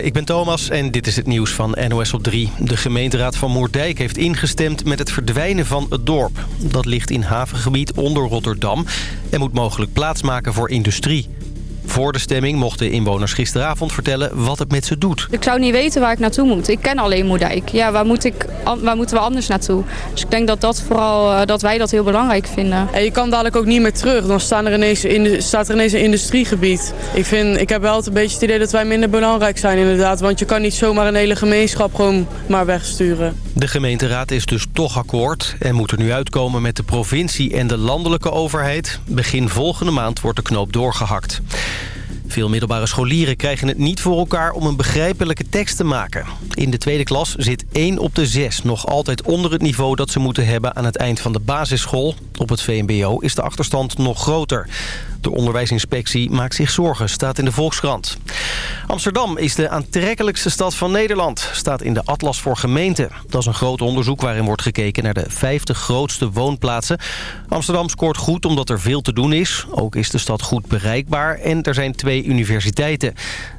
Ik ben Thomas en dit is het nieuws van NOS op 3. De gemeenteraad van Moerdijk heeft ingestemd met het verdwijnen van het dorp. Dat ligt in havengebied onder Rotterdam en moet mogelijk plaatsmaken voor industrie. Voor de stemming mochten inwoners gisteravond vertellen wat het met ze doet. Ik zou niet weten waar ik naartoe moet. Ik ken alleen Moerdijk. Ja, waar, moet ik, waar moeten we anders naartoe? Dus ik denk dat, dat, vooral, eh, dat wij dat heel belangrijk vinden. En je kan dadelijk ook niet meer terug. Dan staan er ineens in, staat er ineens een industriegebied. Ik, vind, ik heb wel een beetje het idee dat wij minder belangrijk zijn inderdaad. Want je kan niet zomaar een hele gemeenschap gewoon maar wegsturen. De gemeenteraad is dus toch akkoord en moet er nu uitkomen met de provincie en de landelijke overheid. Begin volgende maand wordt de knoop doorgehakt. Veel middelbare scholieren krijgen het niet voor elkaar om een begrijpelijke tekst te maken. In de tweede klas zit 1 op de 6 nog altijd onder het niveau dat ze moeten hebben aan het eind van de basisschool. Op het VMBO is de achterstand nog groter. De onderwijsinspectie maakt zich zorgen, staat in de Volkskrant. Amsterdam is de aantrekkelijkste stad van Nederland, staat in de Atlas voor Gemeenten. Dat is een groot onderzoek waarin wordt gekeken naar de 50 grootste woonplaatsen. Amsterdam scoort goed omdat er veel te doen is. Ook is de stad goed bereikbaar en er zijn twee universiteiten.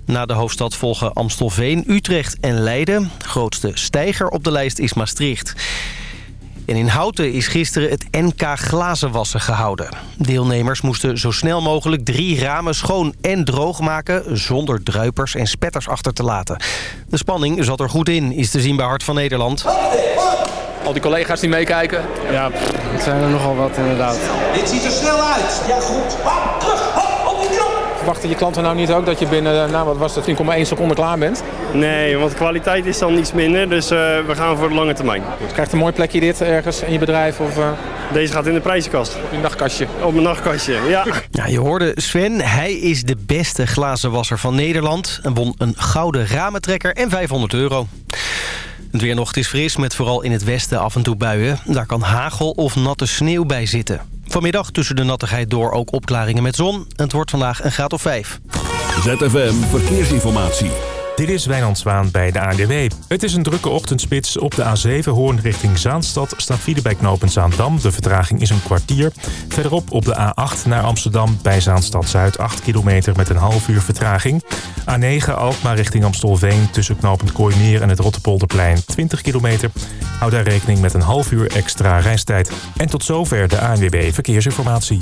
Na de hoofdstad volgen Amstelveen, Utrecht en Leiden. grootste stijger op de lijst is Maastricht. En in Houten is gisteren het NK glazenwassen gehouden. Deelnemers moesten zo snel mogelijk drie ramen schoon en droog maken... zonder druipers en spetters achter te laten. De spanning zat er goed in, is te zien bij Hart van Nederland. Al die collega's die meekijken. Ja, het zijn er nogal wat inderdaad. Dit ziet er snel uit. Ja, goed. Hop, terug. Hop, op die knop. Verwachten je klanten nou niet ook dat je binnen, nou wat was het, 10,1 seconden klaar bent? Nee, want de kwaliteit is dan iets minder, dus uh, we gaan voor de lange termijn. Je krijgt een mooi plekje dit ergens in je bedrijf? Of, uh... Deze gaat in de prijzenkast. Op je nachtkastje? Op mijn nachtkastje, ja. ja. Je hoorde Sven, hij is de beste glazenwasser van Nederland... en won een gouden ramentrekker en 500 euro. Het weer nog, het is fris met vooral in het westen af en toe buien. Daar kan hagel of natte sneeuw bij zitten. Vanmiddag tussen de nattigheid door ook opklaringen met zon. Het wordt vandaag een graad of 5. ZFM Verkeersinformatie. Dit is Wijnand Zwaan bij de ANWB. Het is een drukke ochtendspits. Op de A7 Hoorn richting Zaanstad staat file bij knooppunt Zaandam. De vertraging is een kwartier. Verderop op de A8 naar Amsterdam bij Zaanstad Zuid 8 kilometer met een half uur vertraging. A9 Alkmaar richting Amstelveen tussen knooppunt Kooimeer en het Rottepolderplein 20 kilometer. Hou daar rekening met een half uur extra reistijd. En tot zover de ANWB Verkeersinformatie.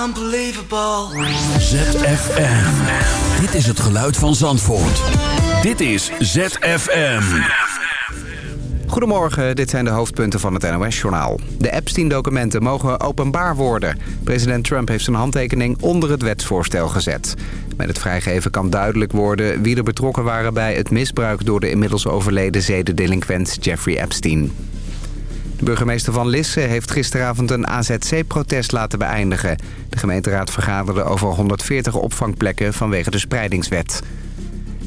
Unbelievable. ZFM. Dit is het geluid van Zandvoort. Dit is ZFM. Goedemorgen, dit zijn de hoofdpunten van het NOS-journaal. De Epstein-documenten mogen openbaar worden. President Trump heeft zijn handtekening onder het wetsvoorstel gezet. Met het vrijgeven kan duidelijk worden wie er betrokken waren bij het misbruik... door de inmiddels overleden zedendelinquent Jeffrey Epstein. Burgemeester van Lisse heeft gisteravond een AZC-protest laten beëindigen. De gemeenteraad vergaderde over 140 opvangplekken vanwege de spreidingswet.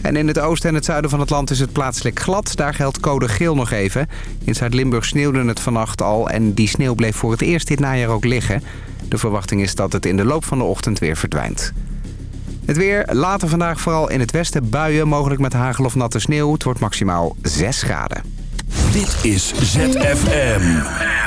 En in het oosten en het zuiden van het land is het plaatselijk glad. Daar geldt code geel nog even. In Zuid-Limburg sneeuwde het vannacht al en die sneeuw bleef voor het eerst dit najaar ook liggen. De verwachting is dat het in de loop van de ochtend weer verdwijnt. Het weer, later vandaag vooral in het westen buien, mogelijk met hagel of natte sneeuw. Het wordt maximaal 6 graden. Dit is ZFM.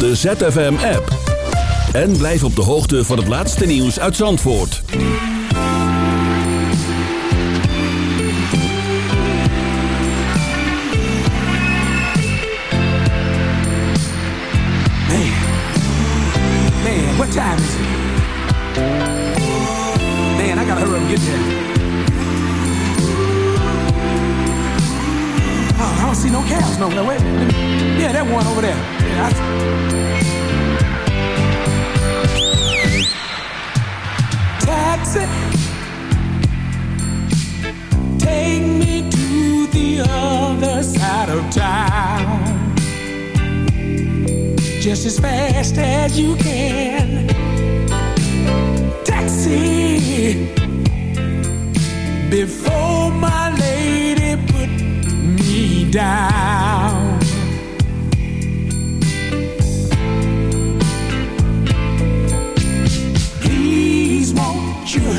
De ZFM-app. En blijf op de hoogte van het laatste nieuws uit Zandvoort. Man, what time is it? Man, I gotta hurry up and get there. Oh, I don't see no cabs no no Wait. Yeah, that one over there. Taxi. Take me to the other side of town just as fast as you can. Taxi, before my lady put me down.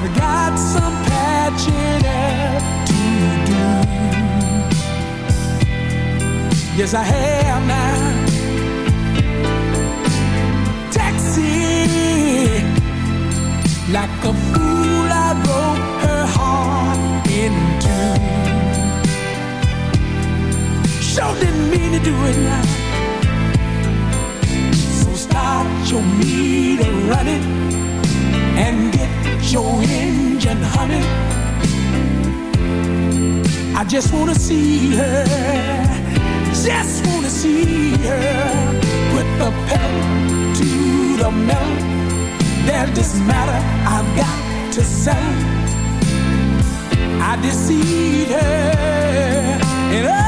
I've got some patching up to do. Yes, I have now. Taxi, like a fool, I broke her heart in two. Sure didn't mean to do it now. So start your meter running and your engine humming. I just wanna see her, just wanna see her. Put the pedal to the metal. There's this matter I've got to settle. I deceived her, and